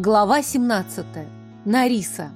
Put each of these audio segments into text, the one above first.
Глава 17. Нариса.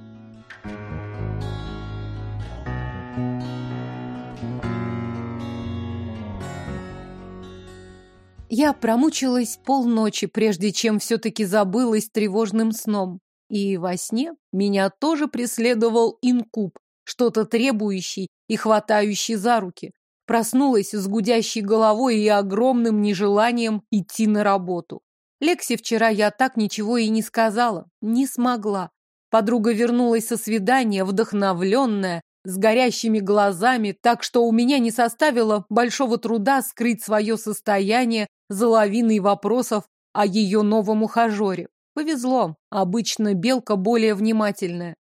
Я промучилась полночи, прежде чем все-таки забылась тревожным сном. И во сне меня тоже преследовал инкуб, что-то требующий и хватающий за руки. Проснулась с гудящей головой и огромным нежеланием идти на работу. Лекси вчера я так ничего и не сказала, не смогла. Подруга вернулась со свидания, вдохновленная, с горящими глазами, так что у меня не составило большого труда скрыть свое состояние за лавиной вопросов о ее новом ухажере. Повезло, обычно белка более внимательная.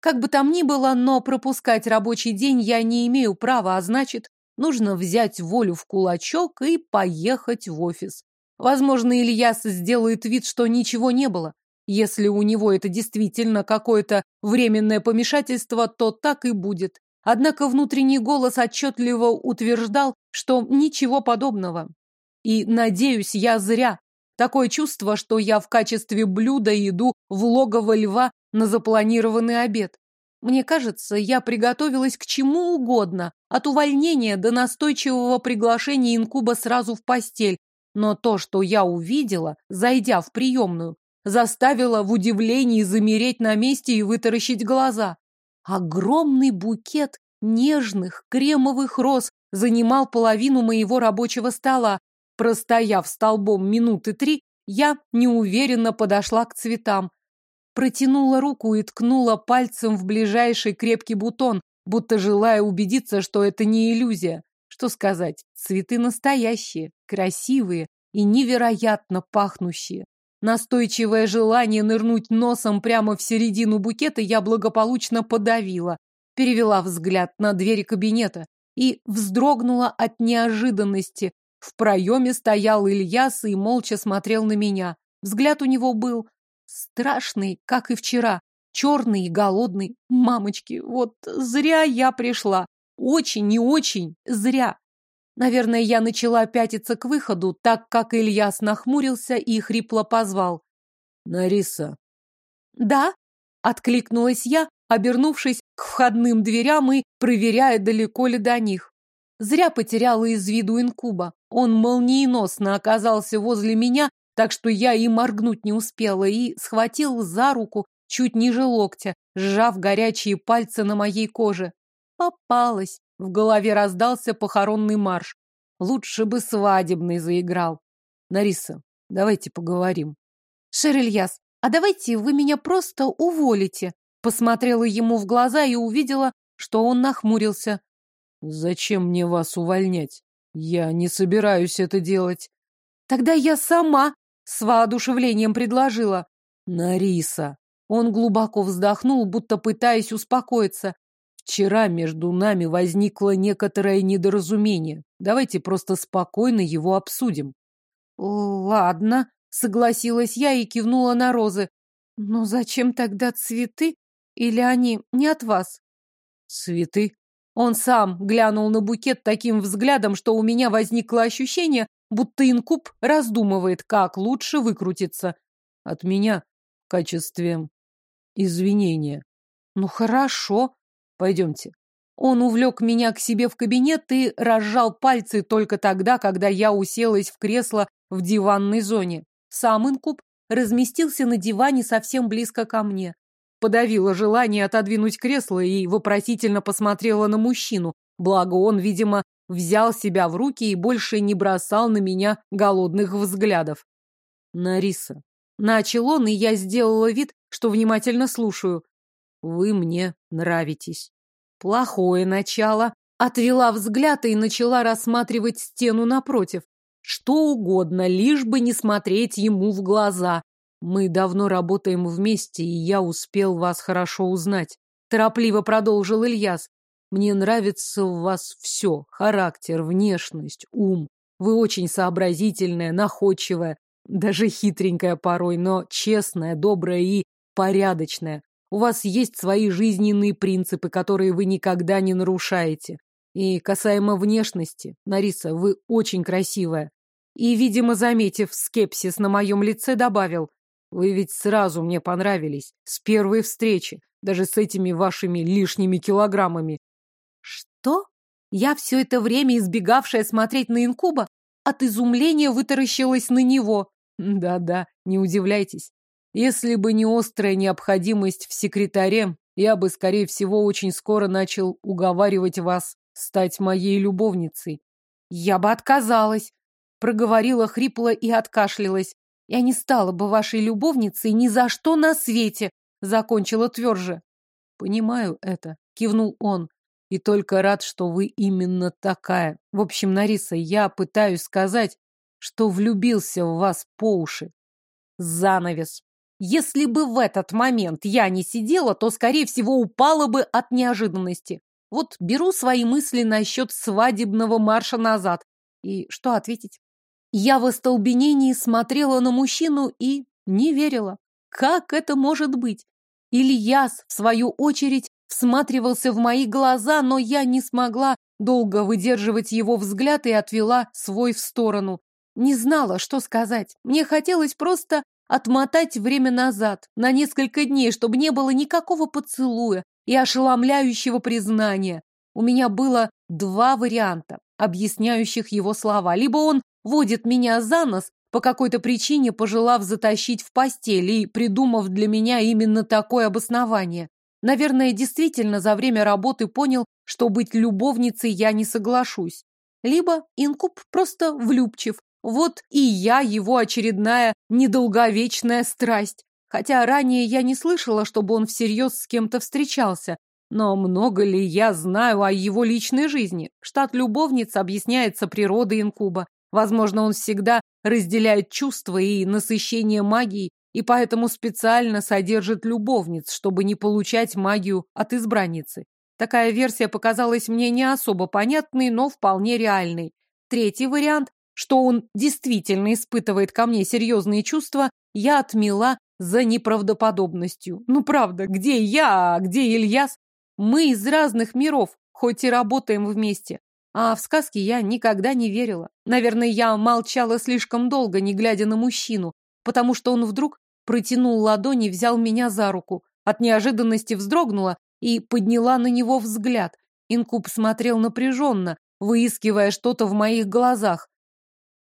Как бы там ни было, но пропускать рабочий день я не имею права, а значит, нужно взять волю в кулачок и поехать в офис. Возможно, Ильяс сделает вид, что ничего не было. Если у него это действительно какое-то временное помешательство, то так и будет. Однако внутренний голос отчетливо утверждал, что ничего подобного. И, надеюсь, я зря. Такое чувство, что я в качестве блюда иду в логово льва на запланированный обед. Мне кажется, я приготовилась к чему угодно, от увольнения до настойчивого приглашения инкуба сразу в постель, но то, что я увидела, зайдя в приемную, заставило в удивлении замереть на месте и вытаращить глаза. Огромный букет нежных кремовых роз занимал половину моего рабочего стола. Простояв столбом минуты три, я неуверенно подошла к цветам. Протянула руку и ткнула пальцем в ближайший крепкий бутон, будто желая убедиться, что это не иллюзия. Что сказать, цветы настоящие, красивые и невероятно пахнущие. Настойчивое желание нырнуть носом прямо в середину букета я благополучно подавила, перевела взгляд на двери кабинета и вздрогнула от неожиданности. В проеме стоял Ильяс и молча смотрел на меня. Взгляд у него был страшный, как и вчера, черный и голодный. Мамочки, вот зря я пришла. Очень и очень зря. Наверное, я начала пятиться к выходу, так как Ильяс нахмурился и хрипло позвал. «Нариса». «Да?» — откликнулась я, обернувшись к входным дверям и проверяя, далеко ли до них. Зря потеряла из виду инкуба. Он молниеносно оказался возле меня, так что я и моргнуть не успела, и схватил за руку чуть ниже локтя, сжав горячие пальцы на моей коже. Попалась. В голове раздался похоронный марш. Лучше бы свадебный заиграл. Нариса, давайте поговорим. Шерильяс, а давайте вы меня просто уволите. Посмотрела ему в глаза и увидела, что он нахмурился. Зачем мне вас увольнять? Я не собираюсь это делать. Тогда я сама с воодушевлением предложила. Нариса. Он глубоко вздохнул, будто пытаясь успокоиться. Вчера между нами возникло некоторое недоразумение. Давайте просто спокойно его обсудим. Ладно, согласилась я и кивнула на розы. Но зачем тогда цветы? Или они не от вас? Цветы? Он сам глянул на букет таким взглядом, что у меня возникло ощущение, будто инкуб раздумывает, как лучше выкрутиться. От меня в качестве извинения. Ну хорошо, Пойдемте. Он увлек меня к себе в кабинет и разжал пальцы только тогда, когда я уселась в кресло в диванной зоне. Сам инкуб разместился на диване совсем близко ко мне. Подавила желание отодвинуть кресло и вопросительно посмотрела на мужчину, благо он, видимо, взял себя в руки и больше не бросал на меня голодных взглядов. Нариса. Начал он, и я сделала вид, что внимательно слушаю. Вы мне нравитесь. Плохое начало. Отвела взгляд и начала рассматривать стену напротив. Что угодно, лишь бы не смотреть ему в глаза. Мы давно работаем вместе, и я успел вас хорошо узнать. Торопливо продолжил Ильяс. Мне нравится у вас все. Характер, внешность, ум. Вы очень сообразительная, находчивая, даже хитренькая порой, но честная, добрая и порядочная. У вас есть свои жизненные принципы, которые вы никогда не нарушаете. И касаемо внешности, Нариса, вы очень красивая. И, видимо, заметив скепсис на моем лице, добавил, Вы ведь сразу мне понравились, с первой встречи, даже с этими вашими лишними килограммами. Что? Я все это время избегавшая смотреть на инкуба, от изумления вытаращилась на него. Да-да, не удивляйтесь. Если бы не острая необходимость в секретаре, я бы, скорее всего, очень скоро начал уговаривать вас стать моей любовницей. Я бы отказалась, проговорила хрипло и откашлялась. Я не стала бы вашей любовницей ни за что на свете, закончила тверже. Понимаю это, кивнул он. И только рад, что вы именно такая. В общем, Нариса, я пытаюсь сказать, что влюбился в вас по уши. Занавес. Если бы в этот момент я не сидела, то, скорее всего, упала бы от неожиданности. Вот беру свои мысли насчет свадебного марша назад. И что ответить? Я в остолбенении смотрела на мужчину и не верила. Как это может быть? Ильяс, в свою очередь, всматривался в мои глаза, но я не смогла долго выдерживать его взгляд и отвела свой в сторону. Не знала, что сказать. Мне хотелось просто отмотать время назад, на несколько дней, чтобы не было никакого поцелуя и ошеломляющего признания. У меня было два варианта, объясняющих его слова. Либо он водит меня за нос, по какой-то причине пожелав затащить в постель и придумав для меня именно такое обоснование. Наверное, действительно за время работы понял, что быть любовницей я не соглашусь. Либо инкуб просто влюбчив. Вот и я его очередная недолговечная страсть. Хотя ранее я не слышала, чтобы он всерьез с кем-то встречался. Но много ли я знаю о его личной жизни? Штат любовниц объясняется природой инкуба. Возможно, он всегда разделяет чувства и насыщение магией, и поэтому специально содержит любовниц, чтобы не получать магию от избранницы. Такая версия показалась мне не особо понятной, но вполне реальной. Третий вариант, что он действительно испытывает ко мне серьезные чувства, я отмела за неправдоподобностью. Ну правда, где я, а где Ильяс? Мы из разных миров, хоть и работаем вместе. А в сказки я никогда не верила. Наверное, я молчала слишком долго, не глядя на мужчину, потому что он вдруг протянул ладони взял меня за руку. От неожиданности вздрогнула и подняла на него взгляд. Инкуб смотрел напряженно, выискивая что-то в моих глазах.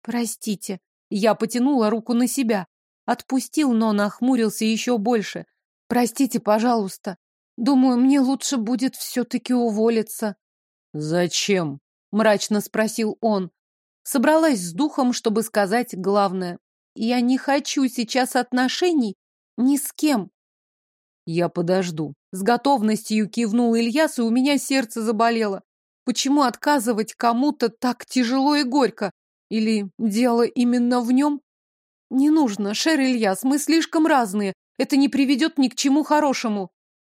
«Простите», я потянула руку на себя. Отпустил, но нахмурился еще больше. «Простите, пожалуйста. Думаю, мне лучше будет все-таки уволиться». «Зачем?» — мрачно спросил он. Собралась с духом, чтобы сказать главное. «Я не хочу сейчас отношений ни с кем». «Я подожду». С готовностью кивнул Ильяс, и у меня сердце заболело. Почему отказывать кому-то так тяжело и горько? Или дело именно в нем? Не нужно, Шер Ильяс, мы слишком разные. Это не приведет ни к чему хорошему.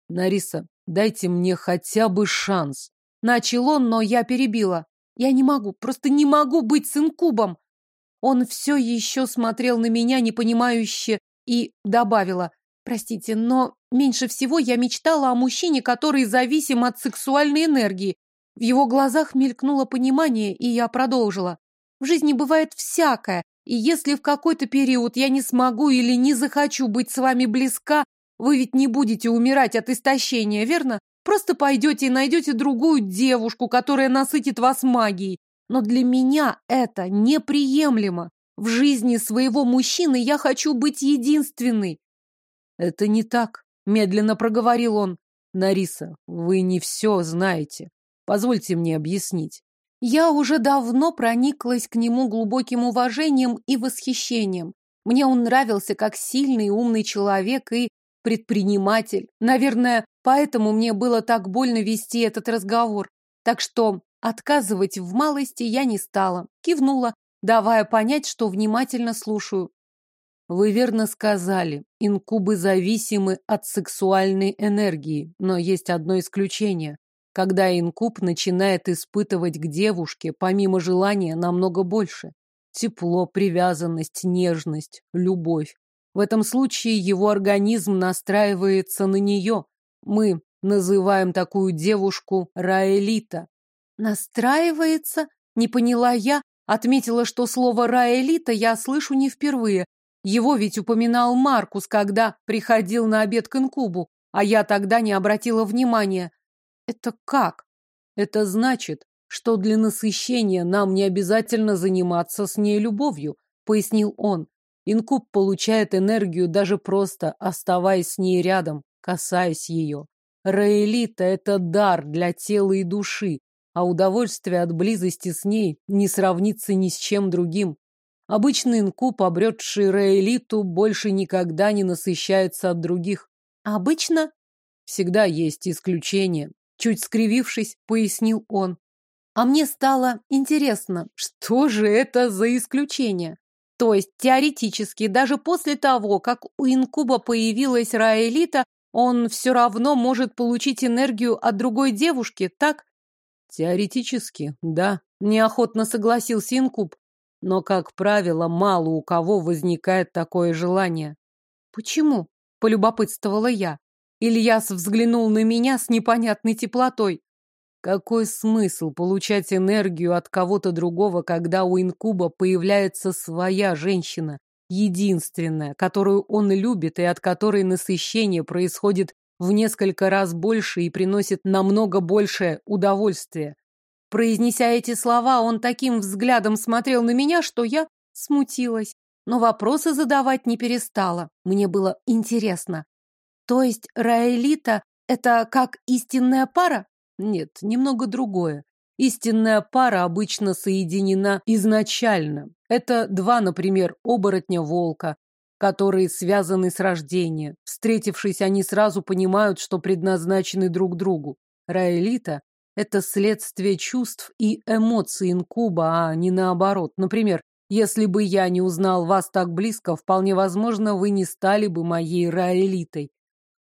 Нариса, дайте мне хотя бы шанс. Начал он, но я перебила. Я не могу, просто не могу быть с инкубом. Он все еще смотрел на меня непонимающе и добавила. Простите, но меньше всего я мечтала о мужчине, который зависим от сексуальной энергии. В его глазах мелькнуло понимание, и я продолжила. В жизни бывает всякое, и если в какой-то период я не смогу или не захочу быть с вами близка, вы ведь не будете умирать от истощения, верно? Просто пойдете и найдете другую девушку, которая насытит вас магией. Но для меня это неприемлемо. В жизни своего мужчины я хочу быть единственной. Это не так, медленно проговорил он. Нариса, вы не все знаете. Позвольте мне объяснить. Я уже давно прониклась к нему глубоким уважением и восхищением. Мне он нравился как сильный и умный человек и предприниматель. Наверное, поэтому мне было так больно вести этот разговор. Так что отказывать в малости я не стала. Кивнула, давая понять, что внимательно слушаю. Вы верно сказали, инкубы зависимы от сексуальной энергии, но есть одно исключение. Когда инкуб начинает испытывать к девушке, помимо желания, намного больше. Тепло, привязанность, нежность, любовь. В этом случае его организм настраивается на нее. Мы называем такую девушку Раэлита. Настраивается? Не поняла я, отметила, что слово Раэлита я слышу не впервые. Его ведь упоминал Маркус, когда приходил на обед к инкубу, а я тогда не обратила внимания. Это как? Это значит, что для насыщения нам не обязательно заниматься с ней любовью, пояснил он. Инкуб получает энергию даже просто оставаясь с ней рядом, касаясь ее. Раэлита — это дар для тела и души, а удовольствие от близости с ней не сравнится ни с чем другим. Обычный инкуб, обретший Раэлиту, больше никогда не насыщается от других. Обычно? Всегда есть исключения. Чуть скривившись, пояснил он. А мне стало интересно, что же это за исключение? То есть, теоретически, даже после того, как у инкуба появилась Раэлита, он все равно может получить энергию от другой девушки, так? Теоретически, да. Неохотно согласился инкуб. Но, как правило, мало у кого возникает такое желание. Почему? Полюбопытствовала я. Ильяс взглянул на меня с непонятной теплотой. Какой смысл получать энергию от кого-то другого, когда у инкуба появляется своя женщина, единственная, которую он любит и от которой насыщение происходит в несколько раз больше и приносит намного большее удовольствие? Произнеся эти слова, он таким взглядом смотрел на меня, что я смутилась. Но вопросы задавать не перестала. Мне было интересно. То есть Раэлита — это как истинная пара? Нет, немного другое. Истинная пара обычно соединена изначально. Это два, например, оборотня-волка, которые связаны с рождения. Встретившись, они сразу понимают, что предназначены друг другу. Раэлита – это следствие чувств и эмоций инкуба, а не наоборот. Например, если бы я не узнал вас так близко, вполне возможно, вы не стали бы моей Раэлитой.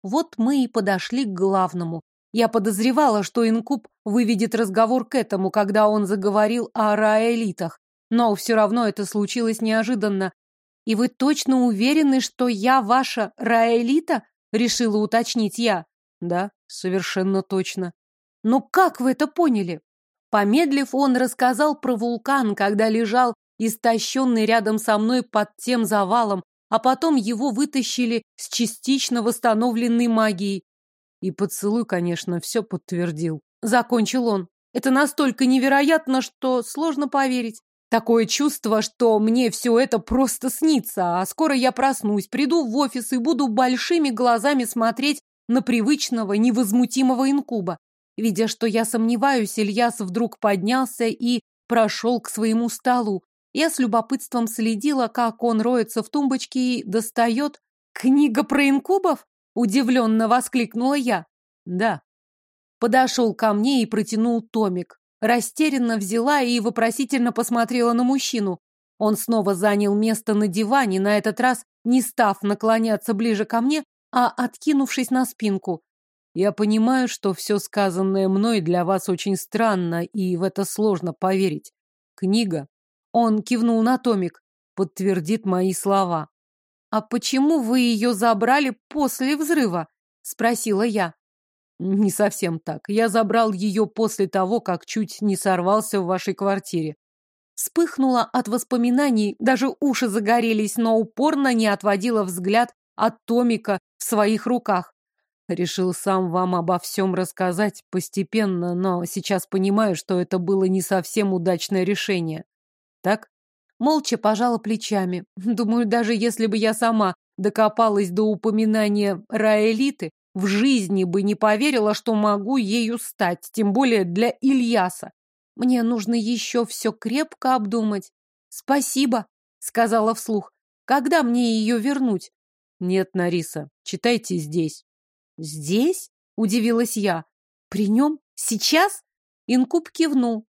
Вот мы и подошли к главному. Я подозревала, что Инкуб выведет разговор к этому, когда он заговорил о раэлитах. Но все равно это случилось неожиданно. «И вы точно уверены, что я ваша раэлита?» — решила уточнить я. «Да, совершенно точно». «Но как вы это поняли?» Помедлив, он рассказал про вулкан, когда лежал истощенный рядом со мной под тем завалом, а потом его вытащили с частично восстановленной магией. И поцелуй, конечно, все подтвердил. Закончил он. Это настолько невероятно, что сложно поверить. Такое чувство, что мне все это просто снится, а скоро я проснусь, приду в офис и буду большими глазами смотреть на привычного, невозмутимого инкуба. Видя, что я сомневаюсь, Ильяс вдруг поднялся и прошел к своему столу. Я с любопытством следила, как он роется в тумбочке и достает книга про инкубов. Удивленно воскликнула я. Да. Подошел ко мне и протянул томик. Растерянно взяла и вопросительно посмотрела на мужчину. Он снова занял место на диване, на этот раз не став наклоняться ближе ко мне, а откинувшись на спинку. Я понимаю, что все сказанное мной для вас очень странно, и в это сложно поверить. Книга, он кивнул на томик, подтвердит мои слова. «А почему вы ее забрали после взрыва?» — спросила я. «Не совсем так. Я забрал ее после того, как чуть не сорвался в вашей квартире». Вспыхнула от воспоминаний, даже уши загорелись, но упорно не отводила взгляд от Томика в своих руках. Решил сам вам обо всем рассказать постепенно, но сейчас понимаю, что это было не совсем удачное решение. Так? Молча пожала плечами. Думаю, даже если бы я сама докопалась до упоминания Раэлиты, в жизни бы не поверила, что могу ею стать, тем более для Ильяса. Мне нужно еще все крепко обдумать. Спасибо, сказала вслух. Когда мне ее вернуть? Нет, Нариса, читайте здесь. Здесь? Удивилась я. При нем? Сейчас? Инкуб кивнул.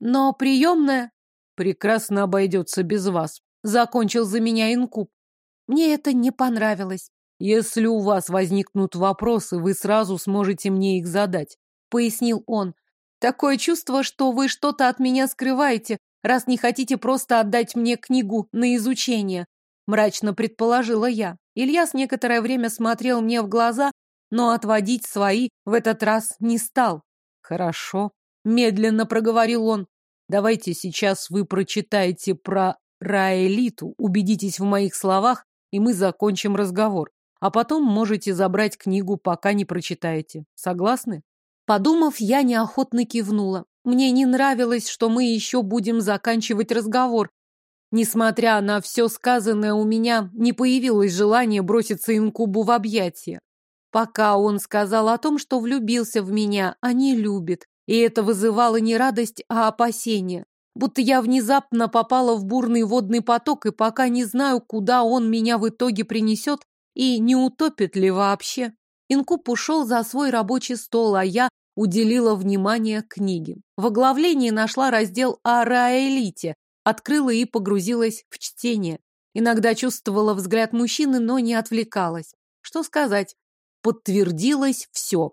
Но приемная прекрасно обойдется без вас. Закончил за меня инкуб. Мне это не понравилось. Если у вас возникнут вопросы, вы сразу сможете мне их задать, пояснил он. Такое чувство, что вы что-то от меня скрываете, раз не хотите просто отдать мне книгу на изучение, мрачно предположила я. Ильяс некоторое время смотрел мне в глаза, но отводить свои в этот раз не стал. Хорошо, медленно проговорил он. Давайте сейчас вы прочитаете про Раэлиту, убедитесь в моих словах, и мы закончим разговор. А потом можете забрать книгу, пока не прочитаете. Согласны? Подумав, я неохотно кивнула. Мне не нравилось, что мы еще будем заканчивать разговор. Несмотря на все сказанное, у меня не появилось желания броситься инкубу в объятия. Пока он сказал о том, что влюбился в меня, а не любит, и это вызывало не радость, а опасение. Будто я внезапно попала в бурный водный поток, и пока не знаю, куда он меня в итоге принесет, и не утопит ли вообще. Инкуб ушел за свой рабочий стол, а я уделила внимание книге. В оглавлении нашла раздел о Раэлите, открыла и погрузилась в чтение. Иногда чувствовала взгляд мужчины, но не отвлекалась. Что сказать? Подтвердилось все.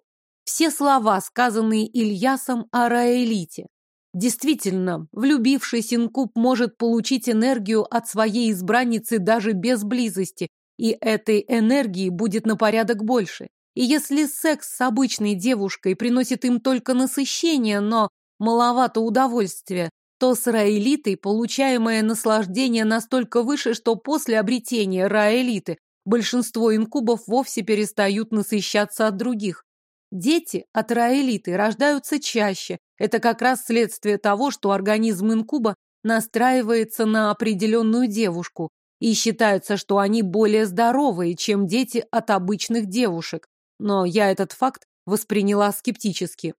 Все слова, сказанные Ильясом о Раэлите. Действительно, влюбившийся инкуб может получить энергию от своей избранницы даже без близости, и этой энергии будет на порядок больше. И если секс с обычной девушкой приносит им только насыщение, но маловато удовольствия, то с раэлитой получаемое наслаждение настолько выше, что после обретения раэлиты большинство инкубов вовсе перестают насыщаться от других. Дети от раэлиты рождаются чаще. Это как раз следствие того, что организм инкуба настраивается на определенную девушку, и считается, что они более здоровые, чем дети от обычных девушек. Но я этот факт восприняла скептически.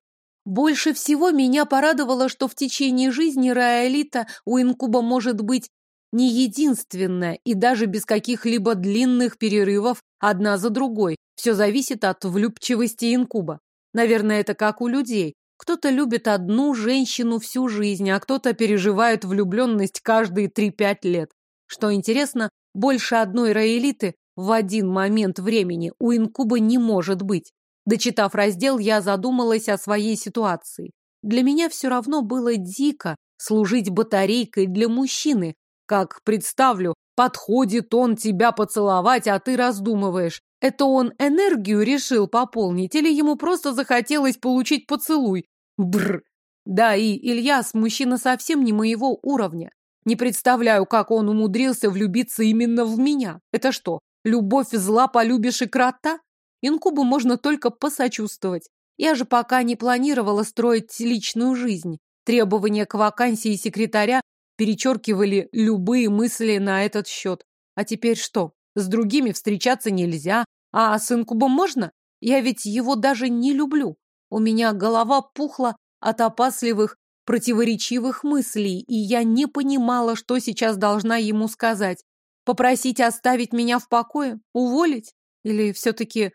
Больше всего меня порадовало, что в течение жизни Раэлита у инкуба может быть не единственная и даже без каких-либо длинных перерывов одна за другой. Все зависит от влюбчивости инкуба. Наверное, это как у людей. Кто-то любит одну женщину всю жизнь, а кто-то переживает влюбленность каждые 3-5 лет. Что интересно, больше одной раэлиты в один момент времени у инкуба не может быть. Дочитав раздел, я задумалась о своей ситуации. Для меня все равно было дико служить батарейкой для мужчины. Как представлю, подходит он тебя поцеловать, а ты раздумываешь, это он энергию решил пополнить или ему просто захотелось получить поцелуй? Бр. Да, и Ильяс мужчина совсем не моего уровня. Не представляю, как он умудрился влюбиться именно в меня. Это что, любовь зла полюбишь и крота? Инкубу можно только посочувствовать. Я же пока не планировала строить личную жизнь. Требования к вакансии секретаря перечеркивали любые мысли на этот счет. А теперь что? С другими встречаться нельзя, а с инкубом можно? Я ведь его даже не люблю. У меня голова пухла от опасливых, противоречивых мыслей, и я не понимала, что сейчас должна ему сказать. Попросить оставить меня в покое? Уволить? Или все-таки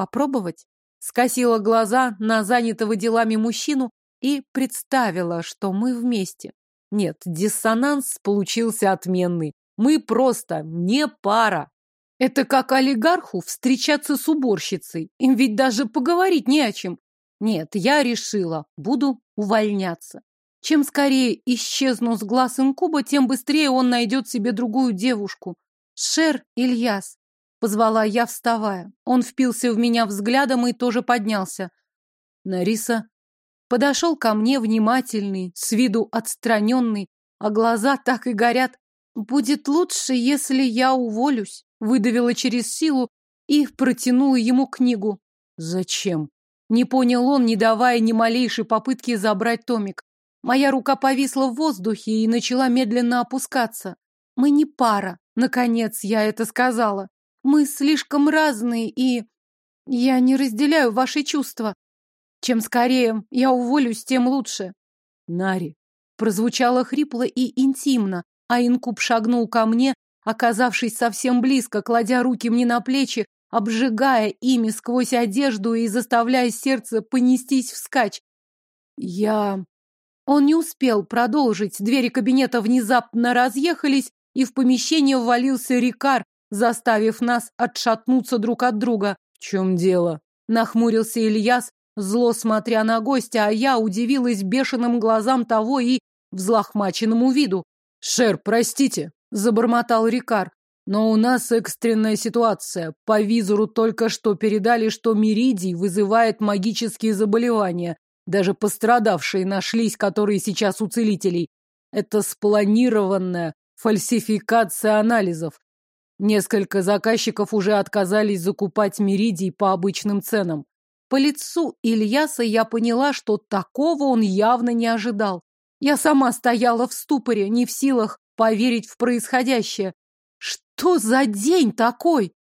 Попробовать? Скосила глаза на занятого делами мужчину и представила, что мы вместе. Нет, диссонанс получился отменный. Мы просто не пара. Это как олигарху встречаться с уборщицей. Им ведь даже поговорить не о чем. Нет, я решила, буду увольняться. Чем скорее исчезну с глаз инкуба, тем быстрее он найдет себе другую девушку. Шер Ильяс. Позвала я, вставая. Он впился в меня взглядом и тоже поднялся. Нариса подошел ко мне внимательный, с виду отстраненный, а глаза так и горят. «Будет лучше, если я уволюсь», — выдавила через силу и протянула ему книгу. «Зачем?» Не понял он, не давая ни малейшей попытки забрать томик. Моя рука повисла в воздухе и начала медленно опускаться. «Мы не пара», — наконец я это сказала. Мы слишком разные, и... Я не разделяю ваши чувства. Чем скорее я уволюсь, тем лучше. Нари. Прозвучало хрипло и интимно, а инкуб шагнул ко мне, оказавшись совсем близко, кладя руки мне на плечи, обжигая ими сквозь одежду и заставляя сердце понестись вскачь. Я... Он не успел продолжить, двери кабинета внезапно разъехались, и в помещение ввалился Рикар, заставив нас отшатнуться друг от друга. «В чем дело?» — нахмурился Ильяс, зло смотря на гостя, а я удивилась бешеным глазам того и взлохмаченному виду. «Шер, простите», — забормотал Рикар, «но у нас экстренная ситуация. По визору только что передали, что Меридий вызывает магические заболевания. Даже пострадавшие нашлись, которые сейчас у целителей. Это спланированная Фальсификация анализов. Несколько заказчиков уже отказались закупать меридий по обычным ценам. По лицу Ильяса я поняла, что такого он явно не ожидал. Я сама стояла в ступоре, не в силах поверить в происходящее. Что за день такой?